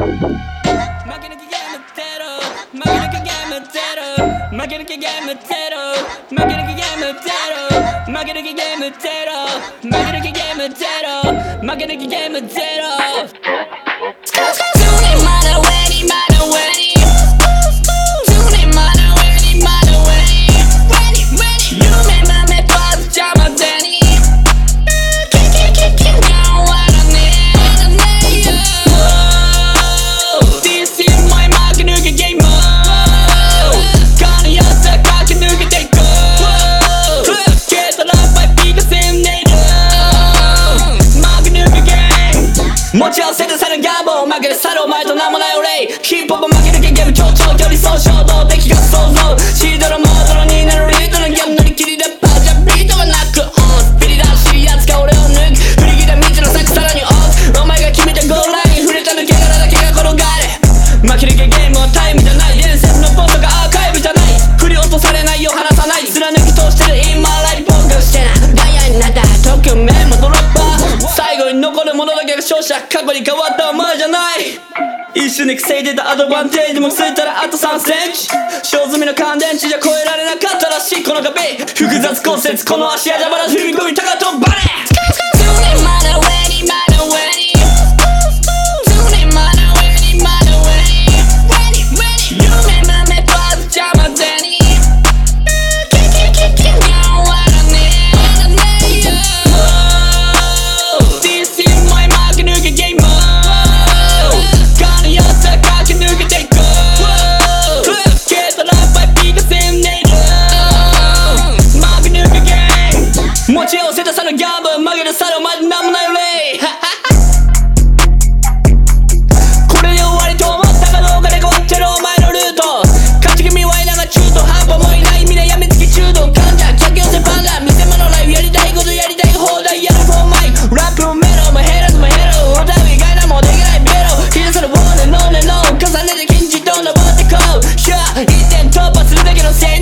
負けなきゲせてさるガボ負けて去るお前と名もない俺ヒップホップ負け抜けゲーム協調距離相衝動敵が想像。シードルモードロになるリードのギャン乗り切りでパーじゃビートはなくオンス。ピリらしいやつが俺を抜く。振り切った道の先さらにオフ。お前が決めたゴールライン触れた抜け殻だけが転がる負け抜けゲームはタイムじゃない伝説のポストがアーカイブじゃない。振り落とされないよ離さない。ものだけが勝者過去に変わったお前じゃない。一瞬で防いでたアドバンテージもついたらあと3センチ。小積みの乾電池じゃ超えられなかったらしい。この壁複雑骨折この足やじゃばら踏み込みたかとバレげる猿お前なんもない。レイこれで終わりと思ったかどうかで変わってるお前のルート勝ち組はい。なが中途半端もい。ない。未なやみつき中途患者酒寄せパンダ見せ物ライフやりたい。ことやりたい。放題やるフォーマイラップもメロもヘラスもヘロお互い。外なもできない。ベロひたすらボーネノーネノー重ねて禁字と登ってこうシュア一点突破するだけのせい